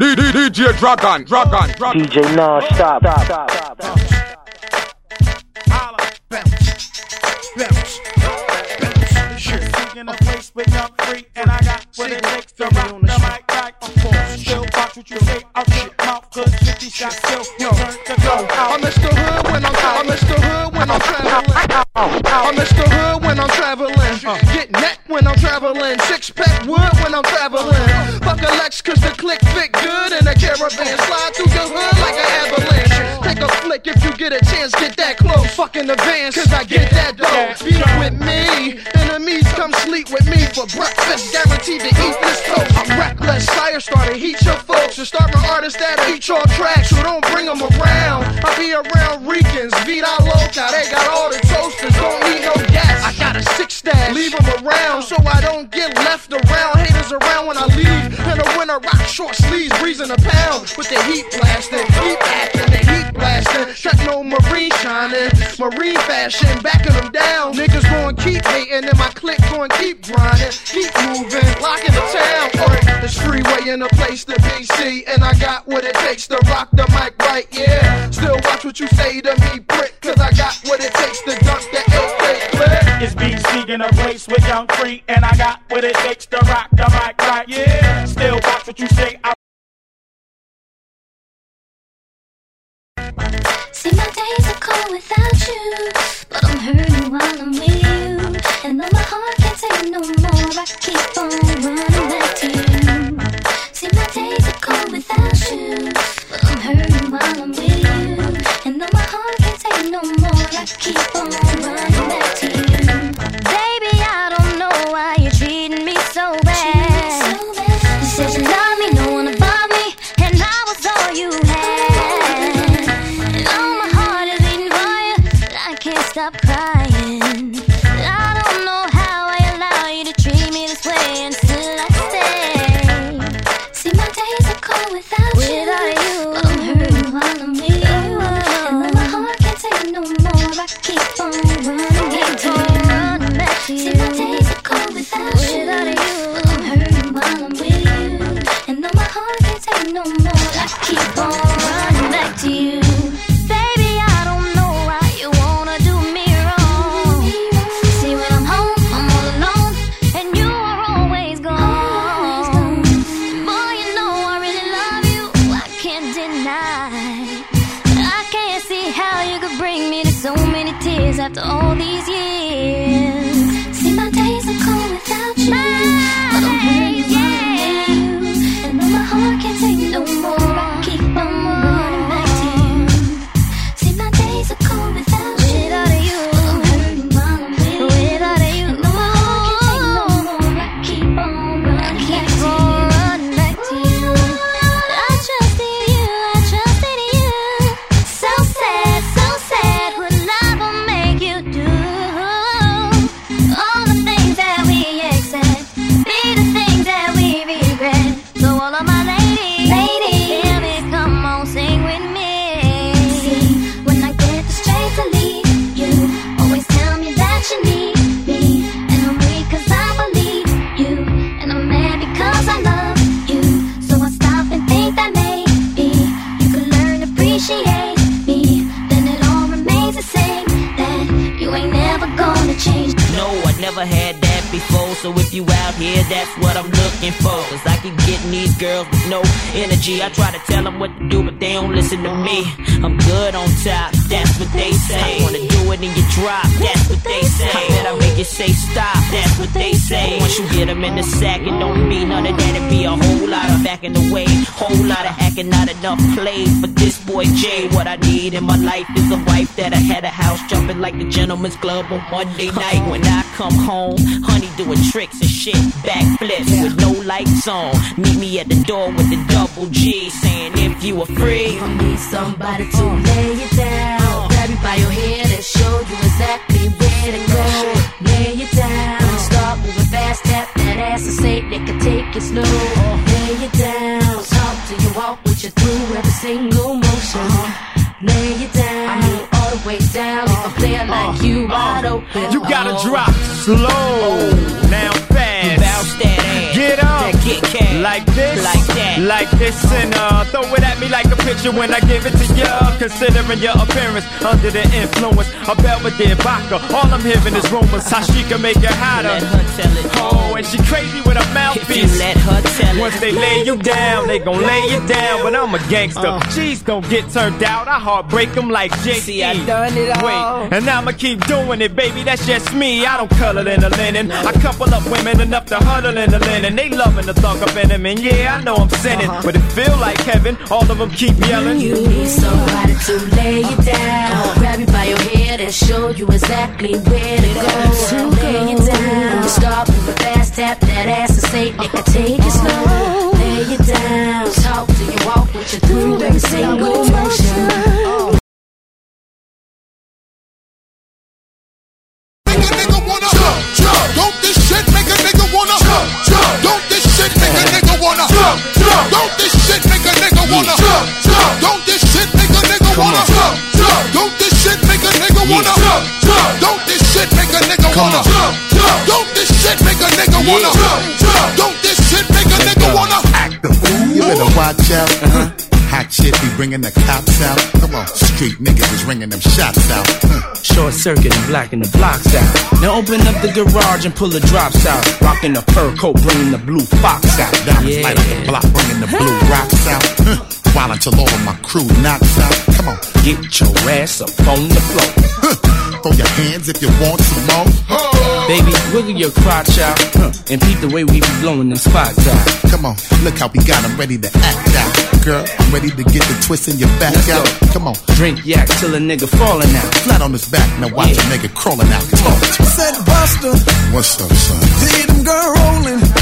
DJ Dragon, Dragon, Dragon. DJ non-stop. Stop, stop, stop, stop. In a place with young free, and I got what it takes to rock the mic right. Of course, still watch what you say out your mouth, cause 50 shots still turn to go. I miss the hood when I'm I miss the hood when I'm traveling. I miss the hood when I'm traveling. Get neck when I'm traveling. Six pack wood when I'm traveling. Fuck a Lex cause the click fit good in a caravan. Slide through the hood like an avalanche. Take a flick if you get a chance. Get that close. Fuck in advance cause I get that dough. Beat with me. Enemies come sleep with me for breakfast. Guaranteed to eat this toast. I'm reckless. Fire starter. Heat your folks. And start my artists that eat your tracks. So don't bring them around. I be around Ricans. Vida Loca. They got all the toasters. Don't need no gas. I got a six stash. Leave them around so I don't get left around. Haters around when I leave. Rock short sleeves. Breezing a pound with the heat blasting. Heat acting. The heat blasting. no marine shining. Marine fashion. Backing them down. Niggas gon' keep hating. And my clique gon' keep grinding. Keep moving. Locking the town. Or this freeway in a place to be. See, and I got what it takes to rock the mic right. Yeah. Still watch what you say to me, prick. In a place with young free, and I got what it takes to rock the mic right. Yeah, still watch what you say out. See, my days are cold without you, but I'm hurting while I'm with you. And though my heart can't take no more, I keep on running back to you. See, my days are cold without you, but I'm hurting while I'm with you. And though my heart can't take no more, I keep on running back to you. Said you love me, no one above me, and I was all you had. And all my heart is but I can't stop crying. I don't know how I allow you to treat me this way, I stay. See, my days are cold without, you, me. I'm good on top, that's what they say. I wanna do it in your drop, that's what they say. I bet I make you say stop, that's what they say. Once you get them in the sack, it don't mean none of that. It be a whole lot of backing away, whole lot of acting, not enough play for this boy Jay. What I need in my life is a wife that I had a house jumping like the gentleman's club on Monday night. When I come home, honey doing tricks and shit, backflips with no lights on. Meet me at the door with the double G, saying if you are free. You need somebody to lay you down. Uh. Grab you by your head and show you exactly where to go. Lay you down. Uh. Start moving fast, tap that ass and say they can take it slow. Uh. Lay you down. Talk till you walk with you through every single motion. Uh-huh. Lay you down. I mean, all the way down. If I play it like you, wide open. You gotta Oh. drop slow, now like this, Like that. Like this uh, throw it at me like a picture when I give it to ya. Considering your appearance under the influence of Belvedere vodka, all I'm hearing is rumors how she can make it hotter. Let her tell it. Oh, and she crazy with a mouthpiece. let her tell it. Once they lay you down, they gon' lay you down. But I'm a gangster. Uh. G's don't get turned out. I heartbreak them like J. See, I done it all. Wait, and I'ma keep doing it, baby. That's just me. I don't color in the linen. I couple up women enough to huddle in the linen. They loving the thug up in them, and yeah, I know I'm sinning, Uh-huh. but it feel like heaven. All of them keep yelling. You need somebody to lay you down. Grab you by your head and show you exactly where to go. Lay you down. Start moving fast, tap that ass and say, nigga, take it slow. Lay you down. Talk to you, walk with you through every single motion. Make a nigga wanna jump, jump. Don't this shit make a nigga wanna jump, jump. Wanna jump, jump. Don't this shit make a nigga wanna jump, jump. Don't this shit make a nigga wanna jump, jump. Don't this shit make a nigga wanna jump, jump. Don't this shit make a nigga wanna jump, jump. Don't this shit make a nigga wanna jump, jump. Don't this shit make a nigga wanna act the fool. You better watch out. Uh-huh. Hot shit be bringing the cops out. Come on, street niggas is ringing them shots out. Short circuit and blacking the blocks out. Now open up the garage and pull the drops out. Rocking the fur coat, bringing the blue fox out. Diamonds light up the block, bringing the blue rocks out. While until all of my crew knocks out. Come on, Get your ass up on the floor. huh. throw your hands if you want some more. Baby, wiggle your crotch out. Huh. And peep the way we be blowing them spots out. Come on, look how we got 'em ready to act out. Girl, I'm ready to get the twist in your back Let's out. go. Come on, Drink yak till a nigga falling out. flat on his back. Now watch Yeah. a nigga crawling out. Talk to me. Said Busta, What's up, son? see them girl rolling.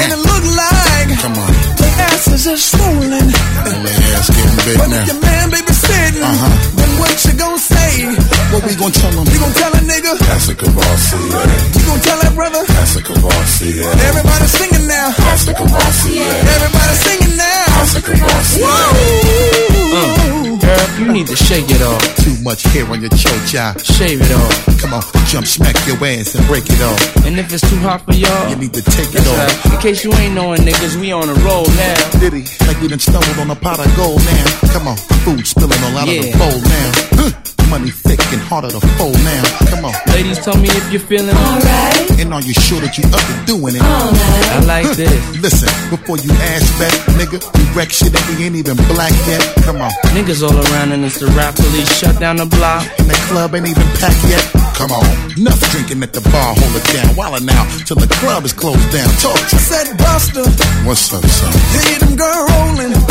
And it look like Come on, asses are swollen. and their ass getting big But now. if your man babysitting, Uh-huh. then what you gon' say? What we gonna tell him? You gon' tell a nigga? That's a Courvoisier, You gon' tell that brother? That's a Courvoisier, Everybody singing now. That's a Courvoisier, Everybody singing now. That's a Courvoisier. Whoa. Uh, girl, you need to shake it off. Too much hair on your chocha. Shave it off. Come on, jump, smack your ass and break it off. And if it's too hot for y'all, You need to take it off. right. In case you ain't knowing niggas, we on a roll now. Diddy, like we done stumbled on a pot of gold now. Come on, food spilling all out of the bowl now. Huh. Money thick and harder to fold now. Come on, Ladies, tell me if you're feeling alright. and are you sure that you up to doing it? I like this. Listen, before you ask back, nigga, we wreck shit and we ain't even black yet. Come on, Niggas all around and it's the rap police shut down the block. and the club ain't even packed yet. Come on, enough drinking at the bar, hold it down. While now, till the club is closed down. Talk to me. Said Busta, What's up, son? see them girl rolling.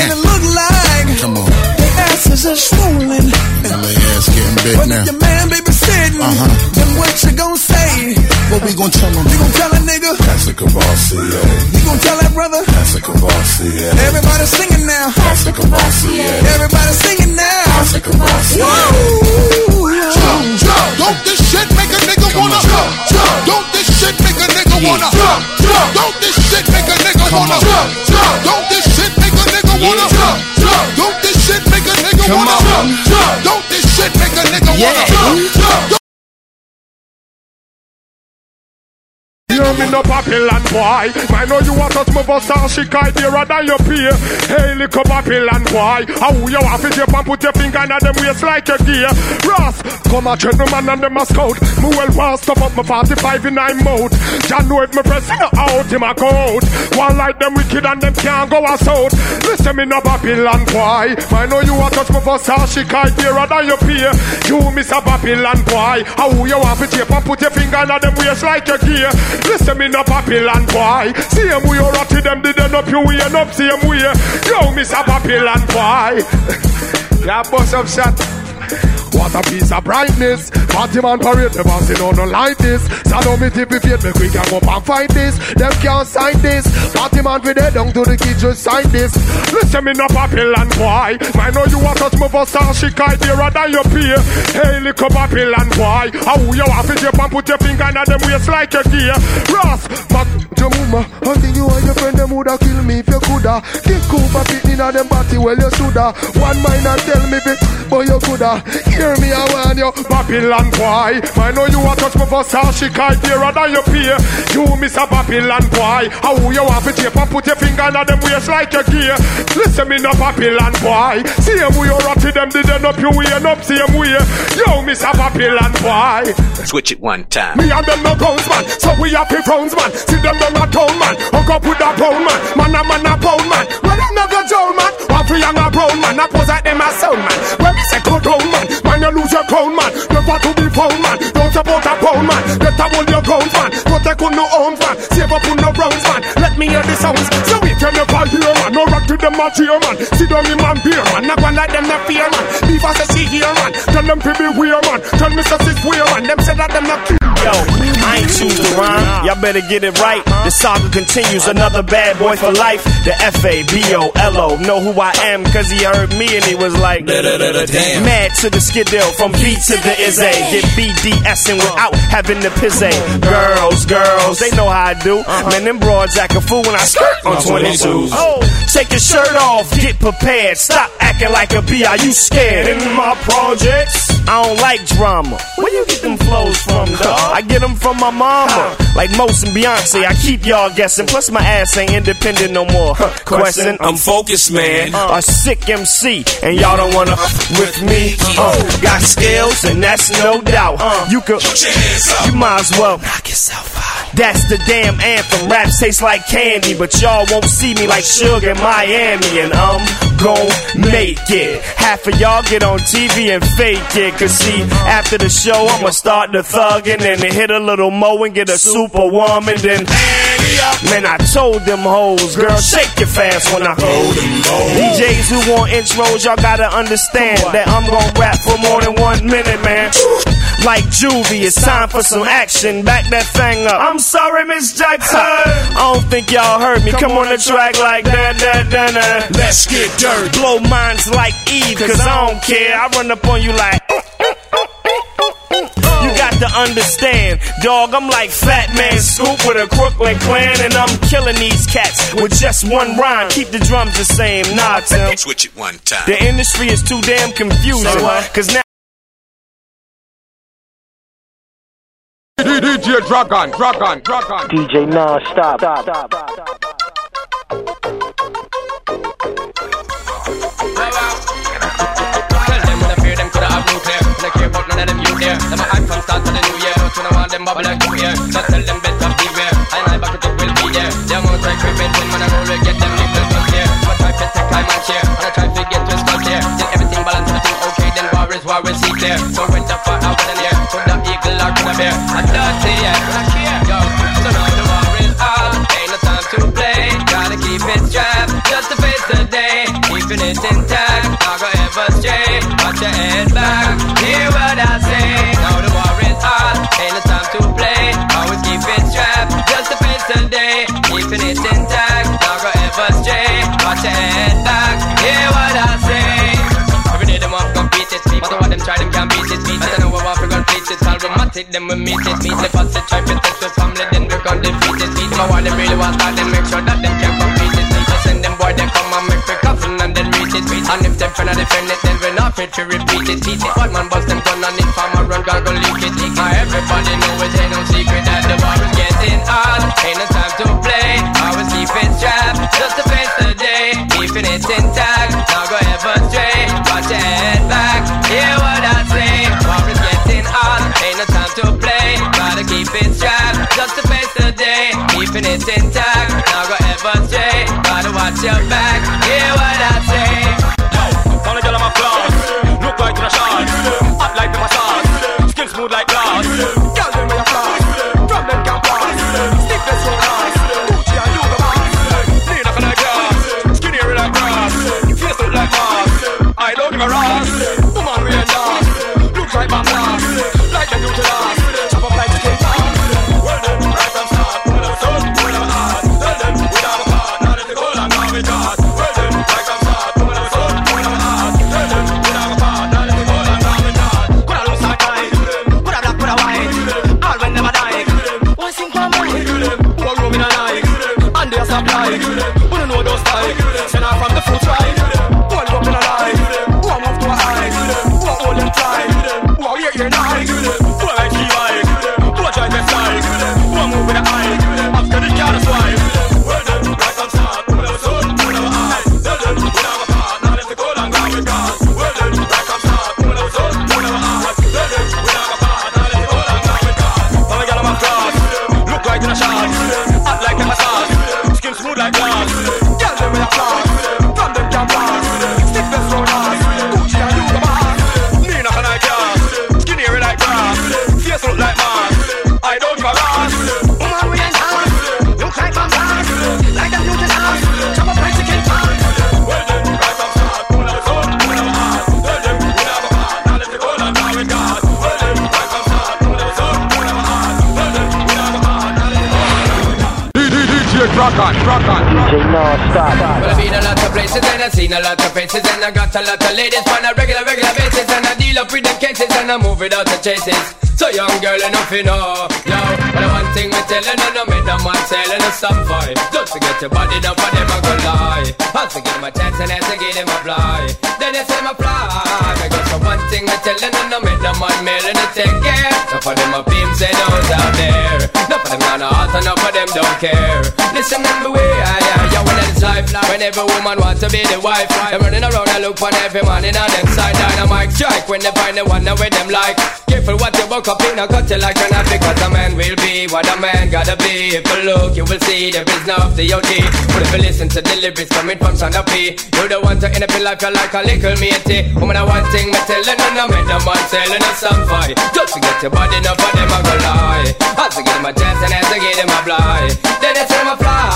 And it look like Come on, the asses are swollen. and their ass getting big But now. your man babysitting, Uh-huh. then what you gon' say? What we gonna tell them? You gon' tell a nigga? That's a Courvoisier, You gon' tell that brother? That's a Courvoisier, Everybody singing now. That's a Courvoisier, Everybody singing now. That's a Courvoisier, Whoa. jump, jump. Don't this shit make a nigga wanna jump, jump. Don't this shit make a nigga wanna jump, jump. Don't this shit make a nigga wanna jump, jump. Don't this wanna jump, jump. Don't this shit make a nigga wanna jump, jump. Don't this shit make a nigga wanna jump, jump. Hear me no Babylon boy. I know you want us move us all she kite dearer than your peer. Hey, little Babylon boy. How you have it up and put your finger in them waist like a gear. Ross, come a gentleman and them a scout. Me well want stuff up my 45 in I'm mouth. John know if me press you out, a go out. One like them wicked and them can't go us out. Listen me no Babylon boy. I know you want us move us all she kite dearer than your peer. You miss a Babylon boy. How you have it up and put your finger in them waist like a gear. Listen me no Babylon boy. Same way you ratty them did end up you way up same way. Yo, a Babylon boy. yeah, bust up shot. What a piece of brightness. Party man parade, the boss, you know, no like this. Don't me tip if you me quick and go and fight this. Them can't sign this. Party man for dead down to the kids sign this. Listen me no Babylon boy. I know you want touch me for star she kite dearer than your peer. Hey little Babylon boy. How you want to tape and put your finger in them waist like a gear. Ross, Mac, Jamuma. Think you and your friend them woulda kill me if you coulda. Kick Cooper fit inna them body well you shoulda. One mind and tell me bit, but you coulda. Hear me I warn you, Babylon boy. I know you want touch me for kite dearer than your peer. You miss a Babylon boy. How you to tape and put your finger in them waist like a gear. Listen me no Babylon boy. See him we you rotty them did end up you way and up same way. Yo, miss a Babylon boy. Switch it one time. Me and them no guns man, so we have the frowns man. See them down a town man, hook up with a pound man. Man a man a pound man. Well them no go Joe man, one free and a brown man. I pose like them a sound man. Well me say go down man, man you lose your crown man. Never to be found man, don't support a pound man. Better hold your ground man, protect on no own man. Save up on no browns man. Let me hear the sounds, so we can never hear man. No rock to them a cheer man. See down in man beer man, not one like them not fear man. Leave us a see here man, tell them to be weird man. Tell me sis it's weird man. Them say that them not Yo, I ain't choose the rhyme. Y'all better get it right. The saga continues. Another bad boy for life. The F A B O L O. Know who I am, cause he heard me and he was like, Damn. Mad to the from B to the is A. Get BDSing without having the pizza. Girls, girls, they know how I do. Man, them broads act a fool when I skirt on 22s. Oh, take your shirt off, get prepared. Stop acting like a B. Are you scared? In my projects, I don't like drama. Where you get them flows from, dog? I get them from my mama. Like Most and Beyonce, I keep y'all guessing. Plus, my ass ain't independent no more. Question, I'm focused, man. a sick MC, and y'all don't wanna with me. Uh, got skills, and that's no doubt. Uh, you could, you might as well knock yourself out. That's the damn anthem. Raps taste like candy, but y'all won't see me like Sugar in Miami, and I'm gon' make it. Half of y'all get on TV and fake it, cause see, after the show, I'ma start the thuggin' and then hit a little mo and get a superwoman, then. Man, I told them hoes, girl, shake it fast when I hold them DJs who want intros, y'all gotta understand that I'm gon' rap for more than one minute, man. Like Juvie, it's time for some action. Back that thing up. I'm sorry, Miss Jackson. I don't think y'all heard me. Come on the track like that, that, that, that. Let's get dirty. Blow minds like Eve, cause I don't care. I run up on you like. Uh, uh. You got to understand, dog. I'm like Fat Man Scoop with a Crooklyn clan, and I'm killing these cats with just one rhyme. Keep the drums the same, nah, Tim. Switch it one time. The industry is too damn confusing, cause now. DJ Dragon, Dragon, Dragon. DJ non-stop. Tell them when I fear them coulda have nuclear. About none of them you there. Them a hype from start to the new year. But you know want them bubble like you here. So tell them better beware. And I back it up will be there. The amount I preventing when I will get them niggas from here. But try to take time and share. And I try to get to a skull here. Then everything balance, everything okay. Then war is war we see clear. So when the fire out in air. So the eagle or the bear. I dirty yeah. When I care. Yo. So now the war is out. Ain't no time to play. Gotta keep it strapped. Just to face the day. Keeping it intact. Not gonna ever stray. Watch your head back. Hear what I say. Now the war is on. Ain't no time to play. Always keep it strapped. Just to face the day. Keeping it intact. Not gonna ever stray. Watch your head back. Hear what I say. Every day them want to compete it. Matter what them try, them can't beat it. Beat it. I know what we gon' fleet it. Romantic, them we meet it. Meet the it. Try to test with family, then we gon' defeat it. Beat my why them really want then make sure that them can't compete boy, they come and make me coffin and then reach it. And if them finna defend it, then we not fit to repeat it. Beat it. One man bust them gun and if I'm a run, God go leak it. Now everybody know it ain't no secret that the war is getting on. Ain't no time to play. Always keep it strapped. Just to face the day. Keeping it intact. Now go ever stray. Watch your head back. Hear what I say. War is getting on. Ain't no time to play. Gotta keep it strapped. Just to face the day. Keeping it intact. Your back. Rock on, rock on. DJ non-stop. I've been a lot of places and I've seen a lot of faces and I got a lot of ladies on a regular, regular basis and I deal up with them cases and I move without the chases. So young girl enough you know, yo. But the one thing me telling you, no make no man selling a some fight. Just to get your body down for them I go lie. As to give a chance and as to give them a fly. Then they say my fly. Because the one thing me telling you, no make no man mailing a take care. Enough of them a pimps say those out there. Enough of them not a heart, enough of them don't care. Listen and beware, yeah, yeah, yeah, when it's life. When every woman wants to be the wife, I'm running around and look for every man in on them side. Dynamite strike when they find the one that with them like. Careful what you buck up in, I cut you like an apple, because a man will be what a man gotta be. If you look, you will see there is no the OT. But if you listen to the lyrics coming from Santa P, you're the one to end up in life, you're like a little matey. Woman, I one thing me telling you, no make no man selling a some fight. Just to get your body enough for them, I go lie. As to give them a chance and as to give them a fly. Then they say them a fly.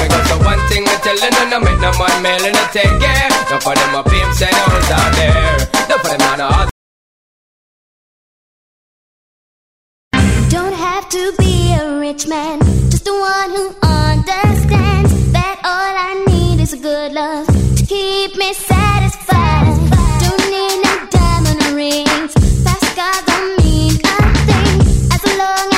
Because the one thing me telling you, no make no man mailing a take care. No for them a pimps and hoes out there. No for them. Don't have to be a rich man, just the one who understands that all I need is a good love to keep me satisfied. Don't need no diamond rings, fast cars don't mean a thing. As long as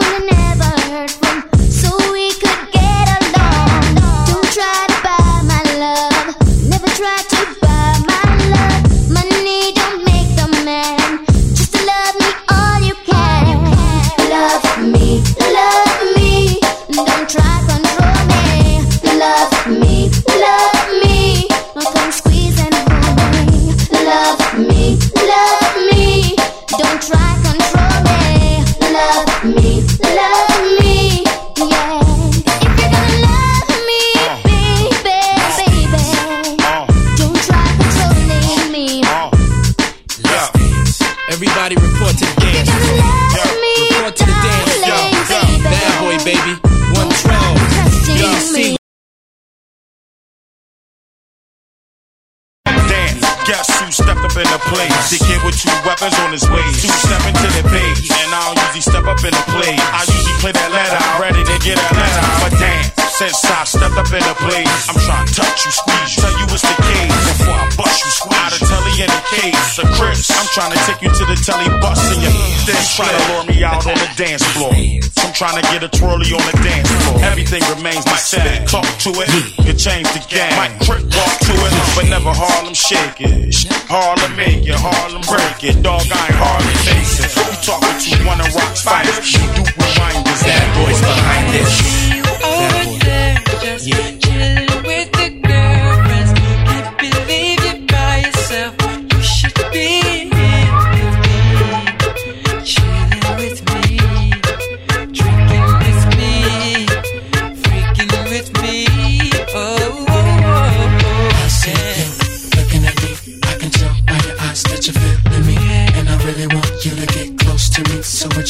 with on his waist. Two step into the page, and I don't usually step up in the play. I usually play that letter, I'm ready to get a letter. But damn, since I stepped up in the place, I'm trying to touch you, squeeze you, tell you it's trying to take you to the telly bus in your then trying to lure me out on the dance floor. I'm trying to get a twirly on the dance floor. Everything remains the same. Talk to it, you change the game. Might trick walk to it, but never Harlem shake it. Harlem make it, Harlem break it. Dog, I ain't Harlem face it. Who talking to one of rock's finest? You do reminders, that boys behind this.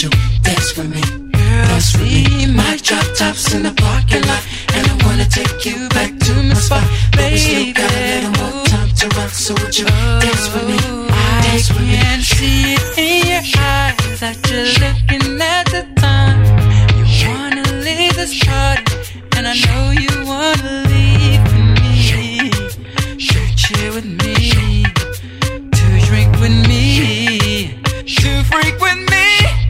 You dance with me? Girl, see my drop tops in the parking lot, and I wanna take you back to my fuck, But we still got a little more time to run, so would you dance with me? I Dance me. can see it in your eyes that you're looking at the time. You wanna leave this party, and I know you wanna leave with me. To chill with me, to drink with me, to freak with me.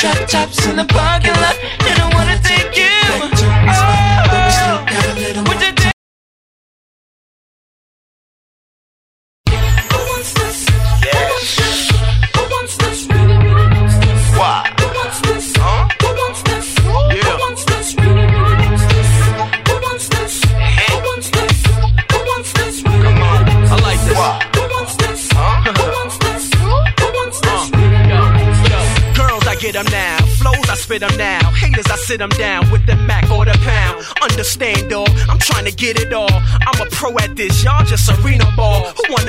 Drop tops in the parking lot, sit them down with the Mac or the pound. Understand, dog, I'm trying to get it all.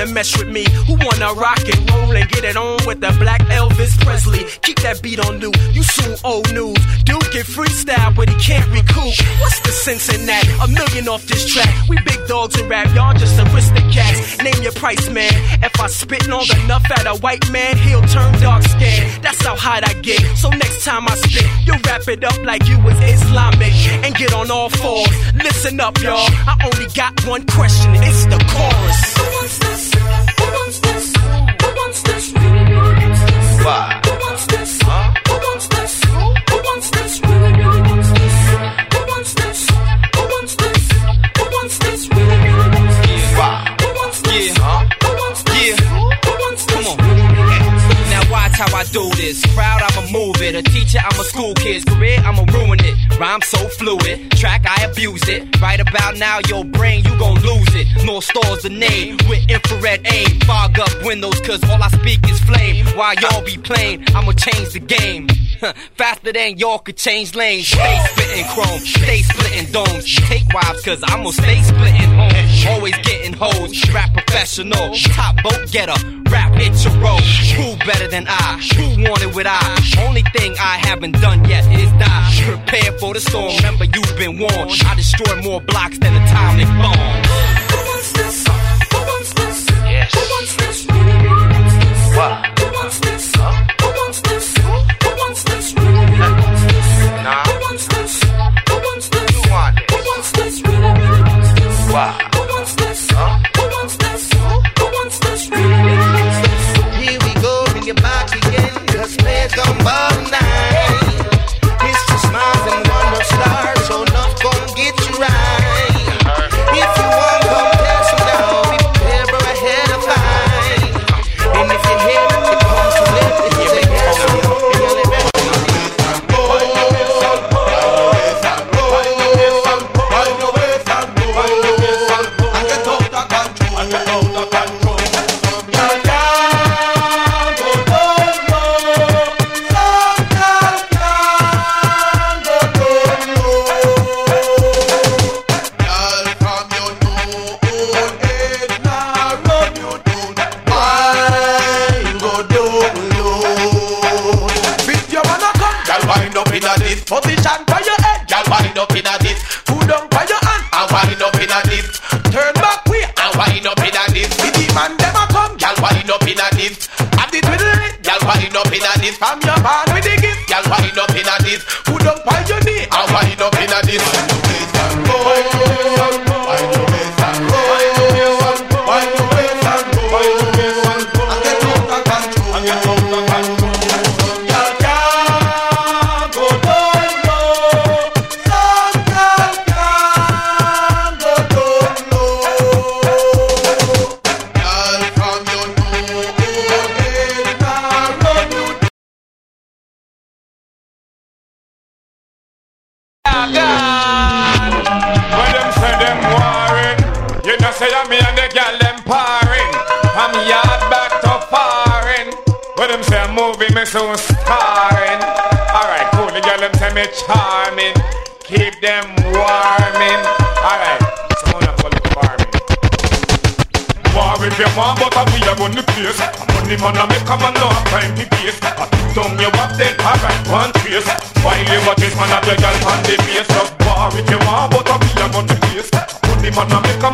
Wanna mess with me? Who wanna rock and roll and get it on with the black Elvis Presley? Keep that beat on new, you soon old news. Dude get freestyle, but he can't recoup. What's the sense in that? A million off this track. We big dogs in rap, y'all just aristocrats. Name your price, man. If I spit long enough at a white man, he'll turn dark skin. That's how hot I get. So next time I spit, you wrap it up like you was Islamic and get on all fours. Listen up, y'all. I only got one question. It's the chorus. Who wants this? Who how I do this. Proud, I'ma move it. A teacher, I'm a school kid's career, I'ma ruin it. Rhyme so fluid, track I abuse it. Right about now, your brain you gon' lose it. North Star's the name with infrared aim. Fog up windows, cause all I speak is flame. While y'all be playing, I'ma change the game. Faster than y'all could change lanes. Stay spitting chrome, stay splitting domes. Take wives, cause I'ma stay splitting homes. Always getting hoes, rap professional. Top boat getter, rap hit your road. Who better than I? Who wanted what I? Only thing I haven't done yet is die. Prepare for the storm, remember you've been warned. I destroy more blocks than the atomic bomb. Who wants this? Who wants this? Yes. Who wants this? Why? Man, I make a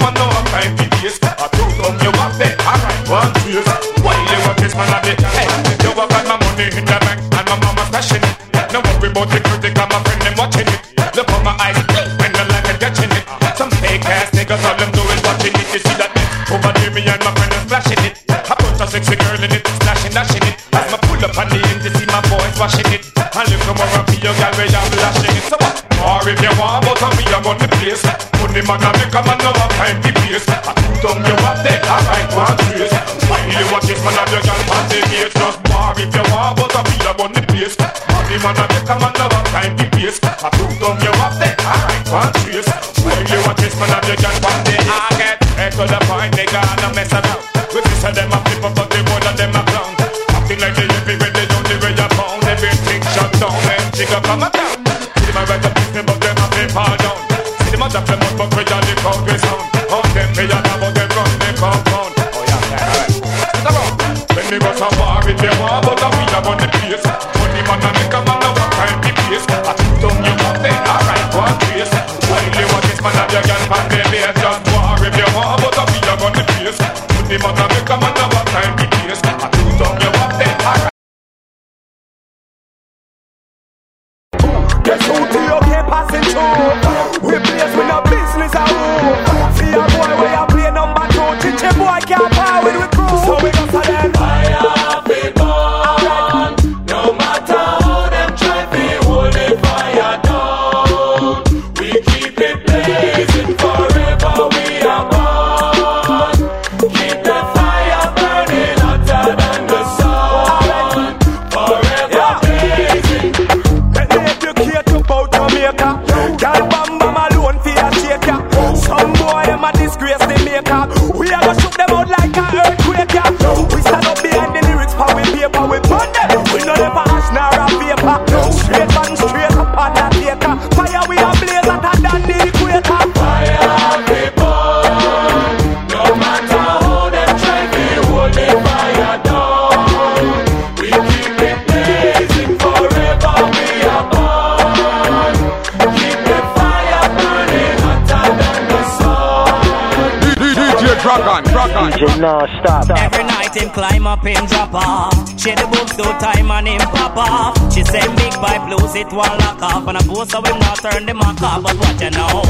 DJ non-stop. Every night him climb up, him drop off. She the books do time and him pop off. She say big pipe blues it one lock off. And I post so him not turn the mark off. But what you know?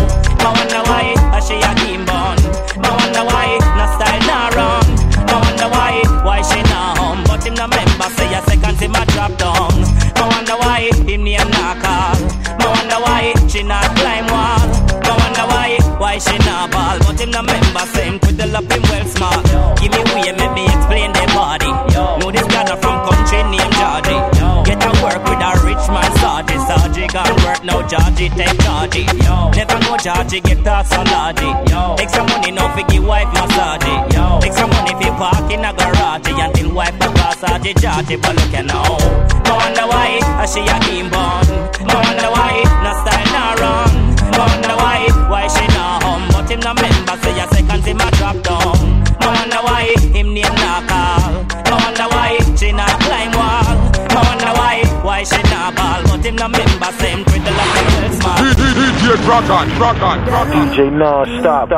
I wonder why uh, she a keen bun. I wonder why no style not run. I wonder why why she not home. But him no member say a second him a drop down. I wonder why him name not call. I wonder why she not climb wall. I wonder why why she not ball. But him no member say him twiddle up him well smart. Give me way, maybe explain the body. Know this not from country named Georgie. Sargy gone work now, Georgie take Georgie. Never know Georgie get that salary. Extra money now for give wife massage. Extra money for park in a garage until wife a massage Georgie. But look at now. No wonder why uh, she a keen bun. No wonder why no style no run. No wonder why why she not home. But him no member say a second him a drop down. No wonder why him name not call. No wonder why she not climb wall. No wonder why why she not ball. But him no member say him twiddle like a well smart. DJ Dragon, Dragon, Dragon. DJ non-stop.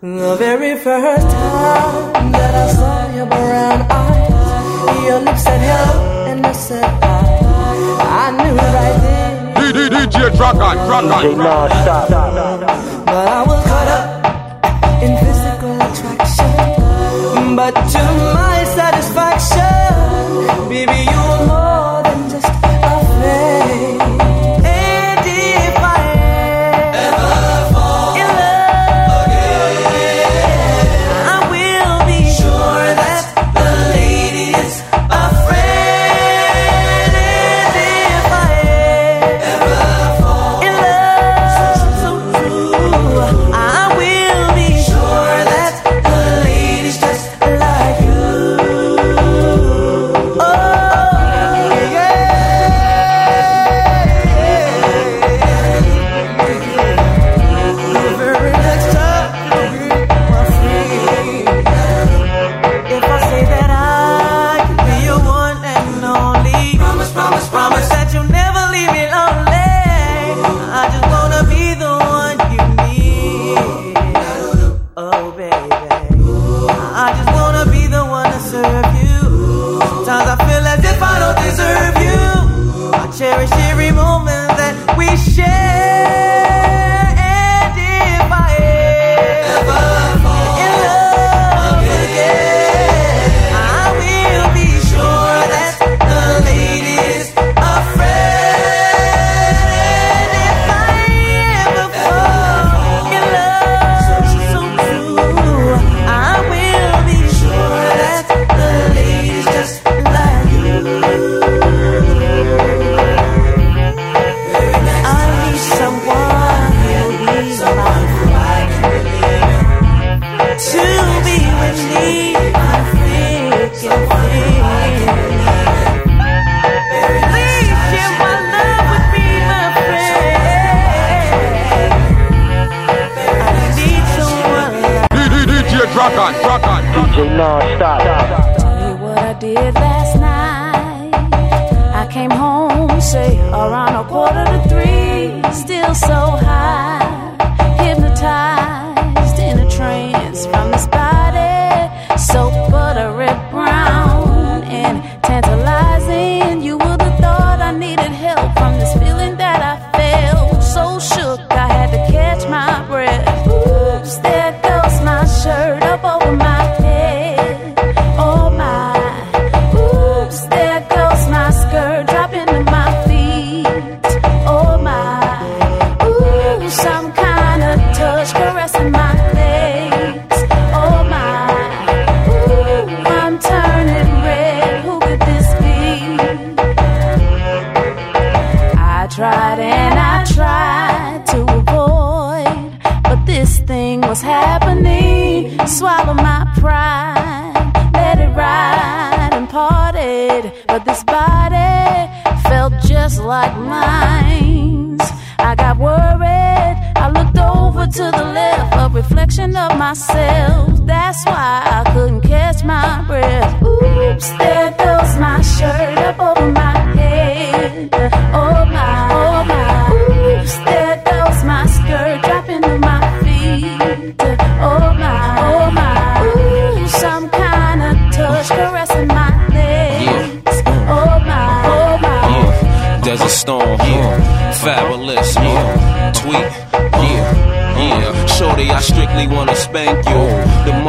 The very first time that I saw your brown eyes, your lips said hello and I said hi. I knew right then, DJ Dragon, Dragon, Dragon. but I was But to my satisfaction, baby, you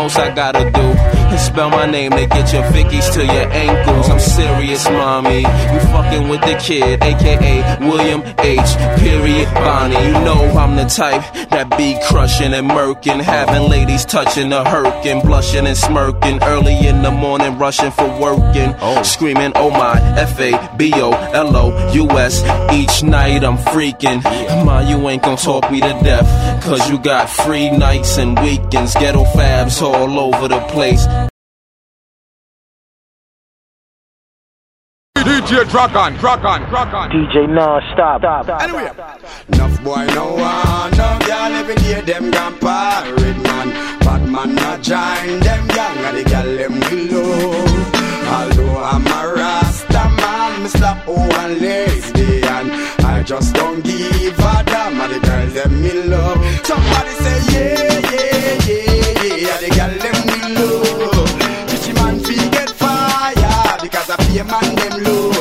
Most I gotta do is spell my name to get your Vickies to your ankles. I'm serious, mommy. You fucking with the kid, aka William H. Period Bonney. You know I'm the type that be crushing and murking, having ladies touching the hurting, blushing and smirking. Early in the morning, rushing for working, oh. screaming, oh my, F A B O L O U S. Each night I'm freaking. Ma, you ain't gonna talk me to death, cause you got free nights and weekends, ghetto fabs all over the place. DJ Dragon, Dragon, Dragon. DJ non-stop. Anyway, enough boy no one, no girl every day them gone parade man. Bad man not join them young and the girl them below. Although I'm a rasta man, me slap oh and lesbian. I just don't give a damn and the girls them me love. Somebody say yeah, yeah, yeah, yeah, the girl them me love. Chichi man feel get fire because I pay man them low.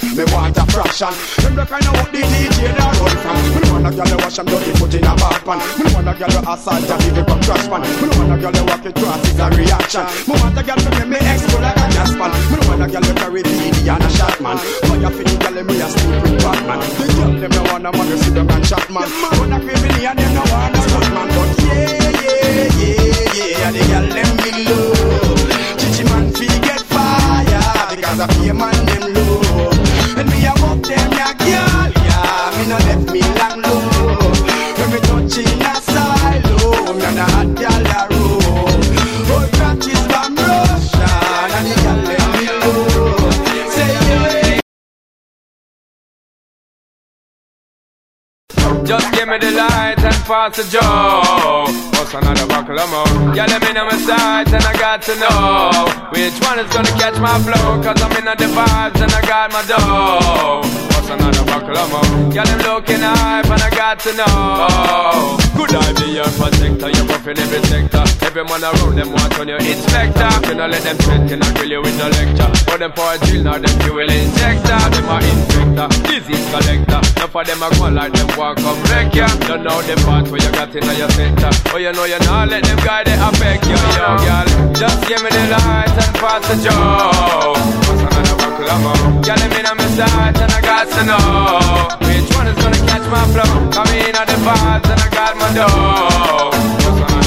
No me want a fraction. Them the kind of what the DJ they run from. Me no want a girl to wash them dirty foot in a bad pan. Me no want a girl to assault and give it up trash pan. Me no want a girl to walk it cross is a reaction. Me want a girl to make me explode like a gas pan. Me no want a girl to carry TD and a shot man. Fire for the girl me a stupid Batman. The girl them no want a man to sit down and chat man. Want a criminal them no want a stunt man. But yeah, yeah, yeah, yeah, the girl them me love. Chichi man feel get fire because I pay man them low. And me a give me the light and pass the joe. What's another buckle of more? Yeah, let me know my sights and I got to know which one is gonna catch my flow. Cause I'm in the vibes and I got my dough. Another buckle of more? Yeah, them looking hype and I got to know. Good idea, protector, you're rough in every sector. Every man around them want on your inspector. You know, let them threat, can I grill you with no lecture. Put them for a drill, now them fuel injector. Them are inspector, disease collector. Enough of them are going like them walk up wreck ya. Don't know the part where you got in your center. Oh, you know you not let them guide it affect you, yo, girl. Just give me the light and pass the joe. Of more? Girl, me know my sights and I got to know which one is gonna catch my flow. Come in the vibes and I got my dough. Of?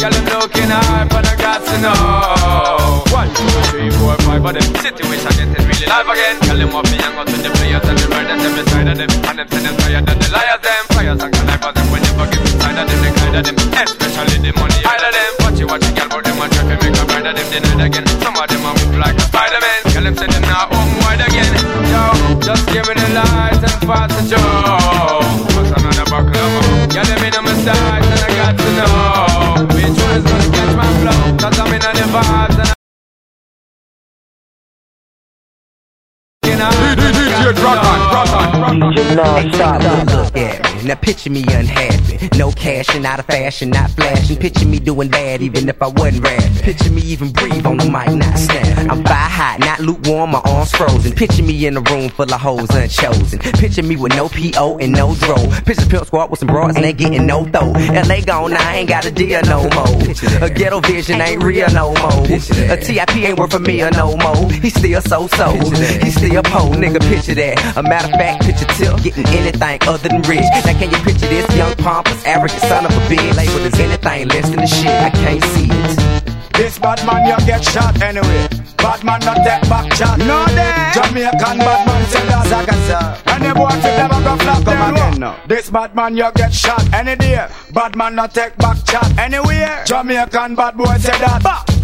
Girl, I'm looking hype and I got to know. One, two, three, four, five of them. Situation getting really live again. Girl, them up me and go to the warriors and the riders them beside of them. And them say them tired than the liars them. Fires and connivers them whenever give inside of them, they guide of them. Especially the money hide of them. Watch it, watch it, girl, but them a try make a bride of them. Night again. Some of them a move like a Spider-Man. Tell them say them not home wide again. Yo, just give me the lights and pass the joe. What's another buckle of more? Girl, them in on my side and I got to know which one is gonna catch my flow. Cause I'm in on the vibes and I DJ Dragon, Dragon, DJ non-stop. Look at me, now picture me unhappy. No cash and out of fashion, not flashing. Picture me doing bad even if I wasn't rapping. Picture me even breathe on the mic, not snap. I'm fire hot, not lukewarm, my arms frozen. Picture me in a room full of hoes unchosen. Picture me with no PO and no dro. Picture Pimp Squad with some broads and they getting no throw. LA gone, I ain't got a deal no more. A ghetto vision ain't real no more. A TIP ain't worth a meal no more. He still so so. He still a po, nigga. Picture that. A matter of fact, picture Tip getting anything other than rich. Now can you picture this young pompous, arrogant son of a bitch? Labeled as anything less than the shit. I can't see it. This bad man, you get shot anyway. Bad man, not take back shot. No, there. Jamaican bad man, say that. Zagaza. And the boy, if them a go flap them again now. This bad man, you get shot any day. Bad man, not take back shot anywhere. Jamaican bad boy, say that.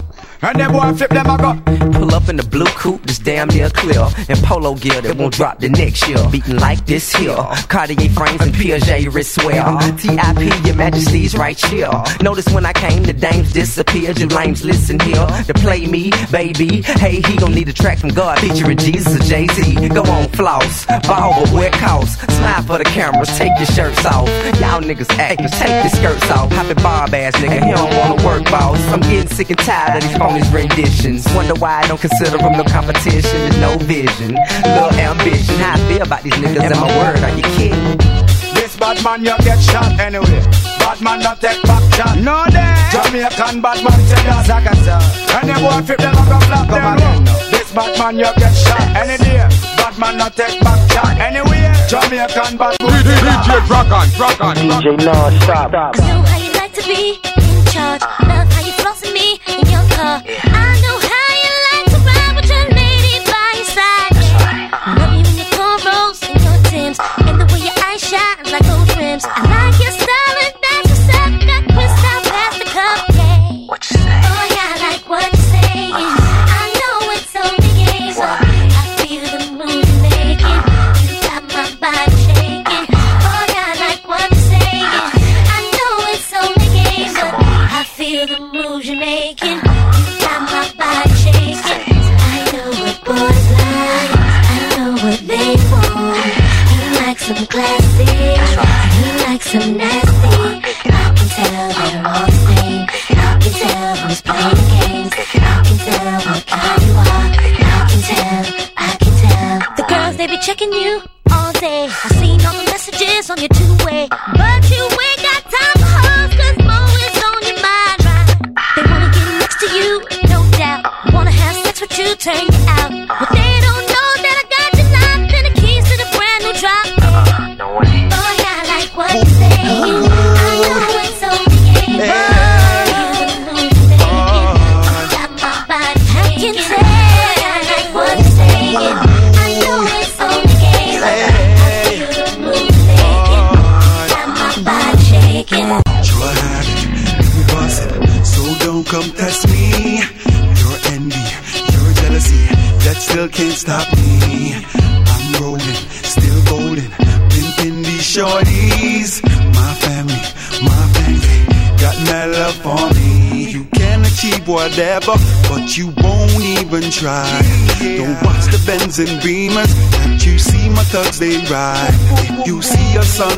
And the boy, flip them a go. Pull up in the blue coupe this damn near clear. And polo gear that won't drop the next year. Beating like this here. Cartier frames and Piaget wristwear. TIP, your majesty's right here. Notice when I came, the dames disappeared. You lames listen here. To play me, baby. Hey, he gon' need a track from God featuring Jesus or Jay Z. Go on, floss. Ball, but wear costs. Smile for the cameras, take your shirts off. Y'all niggas actors, take your skirts off. Hopping Bob ass nigga, he don't wanna work, boss. I'm getting sick and tired of these phonies renditions. Wonder why I don't consider them no competition and no vision. Little ambition. How I feel about these niggas and my word, are you kidding? This bad man, you get shot anyway. Bad man, not take back shot. No, there. Jamaican bad man, say that. Zagaza. And the boy, flip them a go flap them again. This bad man, you get shot any day. Bad man, not take back shot anywhere. Jamaican bad boy. DJ Dragon, Dragon. DJ non-stop. I know how you like to be in charge. Love how you flossing me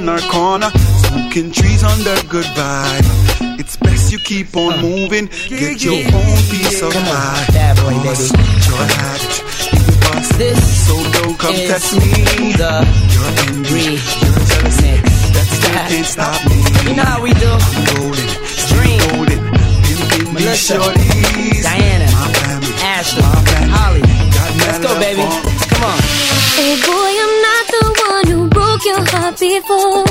on our corner, smoking trees under good vibe. It's best you keep on moving, get your own piece of pie. Boy, baby. Your bust This so don't come test me. the Your envy, your jealousy, that still can't stop me. You know how we do. I'm golden, Dream. golden, pimping shorties. Diana, my family, Ashley, my family. Holly. Let's go, baby. Heart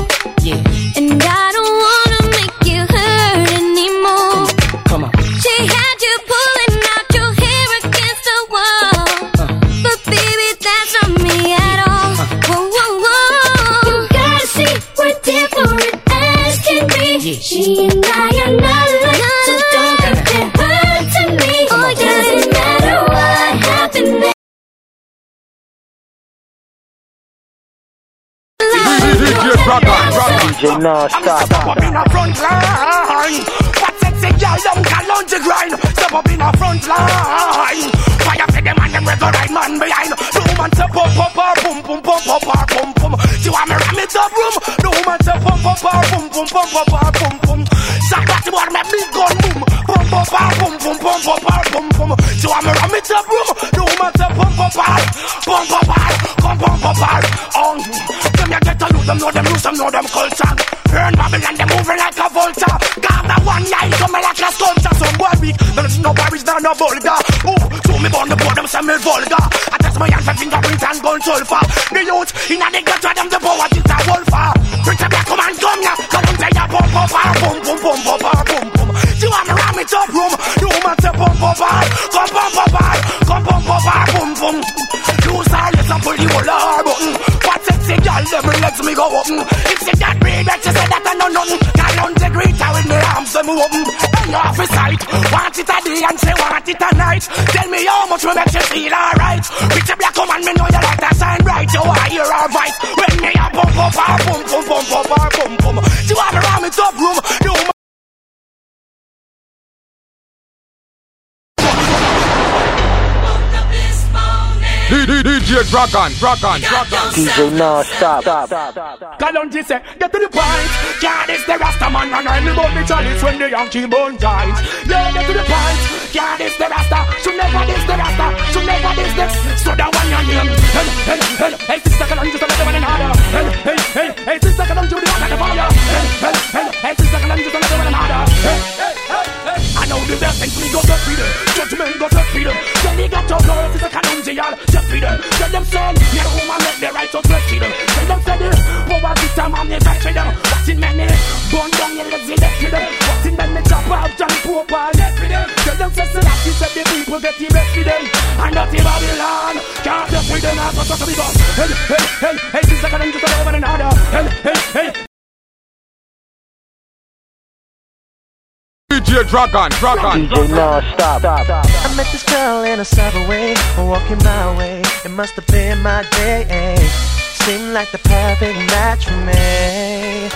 DJ Dragon, Dragon, Dragon. DJ non-stop. Kalonji say, get to the point. God is the Rasta man and I'm about the chalice when the Yankee bone tight. Yeah, get to the point. God is the Rasta. Should never this the Rasta. Should never this the. So that one your name. Hey, hey, hey, hey, sister Kalonji, Said the people get the best them. And not in Babylon. Can't just with them. i she's like to another. DJ Dragon, Dragon. DJ non-stop. I met this girl in a subway, walking my way. It must have been my day. Seemed like the perfect match for me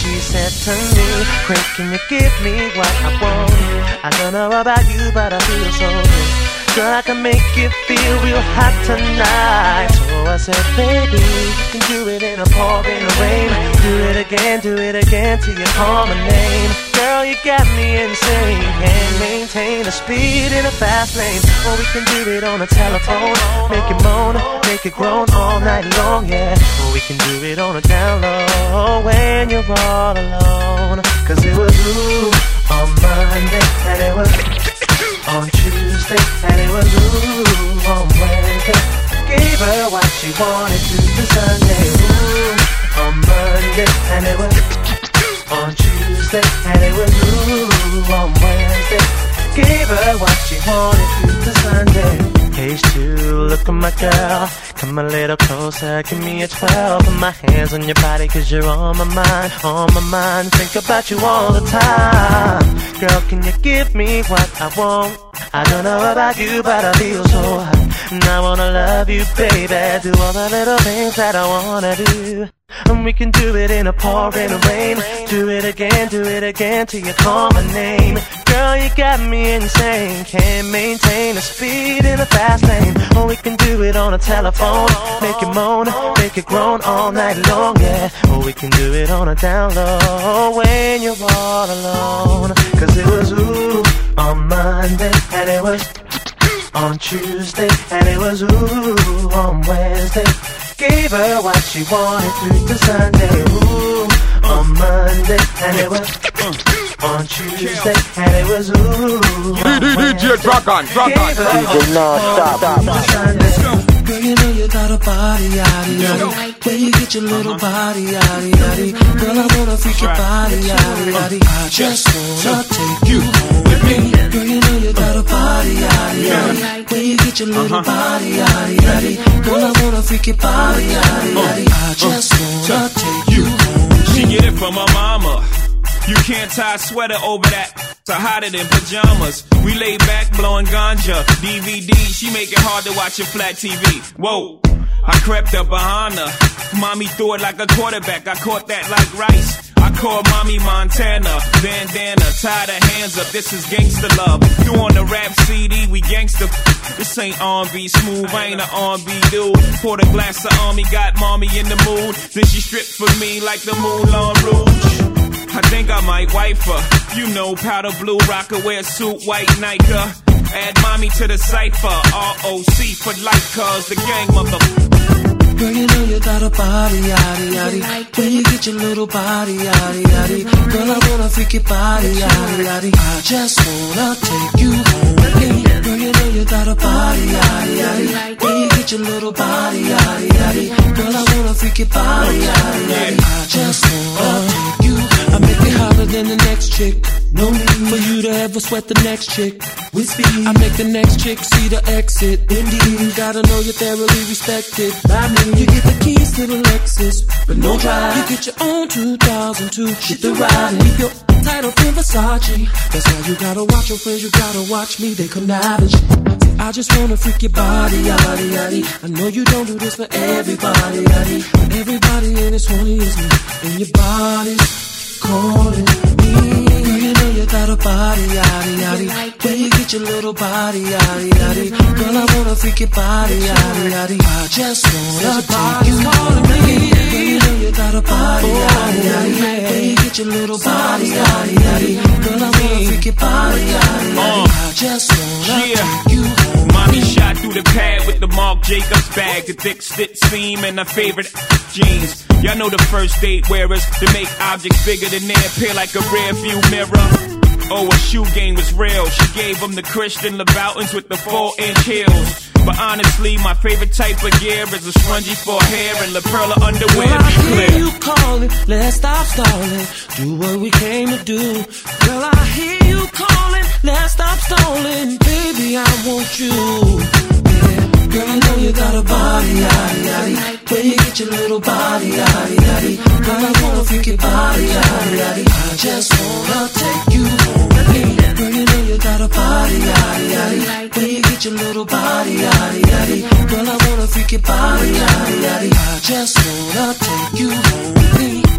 she said to me, Quick, can you give me what I want? I don't know about you, but I feel so good. Girl, I can make you feel real hot tonight. So I said, baby, you can do it in a pouring rain. Do it again, do it again till you call my name. Girl, you got me insane. Can't maintain the speed in a fast lane. Or we can do it on a telephone. Make it moan, make it groan all night long, yeah. Or we can do it on a down low when you're all alone. Cause it was ooh on Monday and it was on Tuesday and it was ooh on Wednesday. Gave her what she wanted to the Sunday. Ooh on Monday and it was on Tuesday and it was ooh on Wednesday. Gave her what she wanted to the Sunday. Page two, look at my girl. Come a little closer, give me a 12. Put my hands on your body, cause you're on my mind, on my mind. Think about you all the time. Girl, can you give me what I want? I don't know about you, but I feel so hot. And I wanna love you, baby. Do all the little things that I wanna do. And we can do it in a pouring rain. Do it again, do it again till you call my name. Girl, you got me insane. Can't maintain the speed in a fast lane. Or we can do it on a telephone. Make it moan, make it groan all night long, yeah. Or we can do it on a down low when you're all alone. Cause it was ooh on Monday and it was on Tuesday and it was ooh on Wednesday. Gave her what she wanted through to Sunday. Ooh on Monday and it was mm. on Tuesday and it was ooh on DJ Dragon, Dragon. DJ non-stop. Girl, you know you got a body, yaddy, yaddy. Where you get your little uh-huh. body, yaddy, yaddy. Girl, I wanna freak your body, yaddy, yaddy. I just wanna take you home with me. Girl, you know you got a body, yaddy, yaddy. Where you get your little uh-huh. body, yaddy, yaddy. Girl, I wanna freak your body, yaddy, yaddy. Uh, I uh, just wanna uh, take you home. She get it from her mama. You can't tie a sweater over that. So hotter than pajamas. We lay back blowing ganja. DVD, she make it hard to watch a flat TV. Whoa. I crept up behind her. Mommy threw it like a quarterback. I caught that like rice. I call mommy Montana, bandana, tied her hands up. This is gangster love. You on the rap CD, we gangster. This ain't R&B smooth, I ain't an R&B dude. Poured a glass of army, got mommy in the mood. Then she stripped for me like the Moulin Rouge. I think I might wife her. You know, powder blue rocker, wear suit, white Nike. Add mommy to the cipher, ROC for life, cause the gang mother. Girl, you know you got a body, yaddy, yaddy. Where you get your little body, yaddy, yaddy. Girl, I wanna freak your body, yaddy, yaddy. I just wanna take you home with me. Girl, you know you got a body, yaddy, yaddy. Where you get your little body, yaddy, yaddy. Girl, I wanna freak your body, yaddy, yaddy. I just wanna take you I make it hotter than the next chick. No need for you to ever sweat the next chick. With speed, I make the next chick see the exit. Indeed, you gotta know you're thoroughly respected by me. You get the keys to the Lexus, but no drive. You get your own 2002. Shit the ride and leave your title in Versace. That's why you gotta watch your friends. You gotta watch me. They connive and shit. I just wanna freak your body, yaddy, yaddy. I know you don't do this for everybody, yaddy. Everybody in this horny is me, and your body's calling me. Girl, you know you got a body, yaddy, yaddy. You get your little body, yaddy, yaddy. Girl, I wanna freak your body, yaddy, yaddy. I just wanna take you calling me. Girl, you know you got a body, oh, yaddy, yaddy. Where you get your little body, yaddy, yaddy. Girl, I wanna freak your body, yaddy, yaddy. Uh, I just wanna take you home. Mommy shot through the pad with the Marc Jacobs bag, the thick stitch seam, and her favorite jeans. Y'all know the first date wearers that make objects bigger than they appear like a rear view mirror. Oh, her shoe game was real. She gave them the Christian Louboutins with the four inch heels. But honestly, my favorite type of gear is a scrunchie for hair and La Perla underwear. Girl, I hear you calling, let's stop stalling. Do what we came to do. Girl, I hear you calling, let's stop stalling. Baby, I want you. Yeah. Girl, I know you got a body, yaddy, yaddy. Where you get your little body, yaddy, yaddy. Girl, I wanna freak your body, yaddy, yaddy. I just wanna take you home with me. Girl, you know you got a body, yaddy, yaddy. Where you get your little body, yaddy, yaddy. Girl, I wanna freak your body, yaddy, yaddy. I just wanna take you home with me.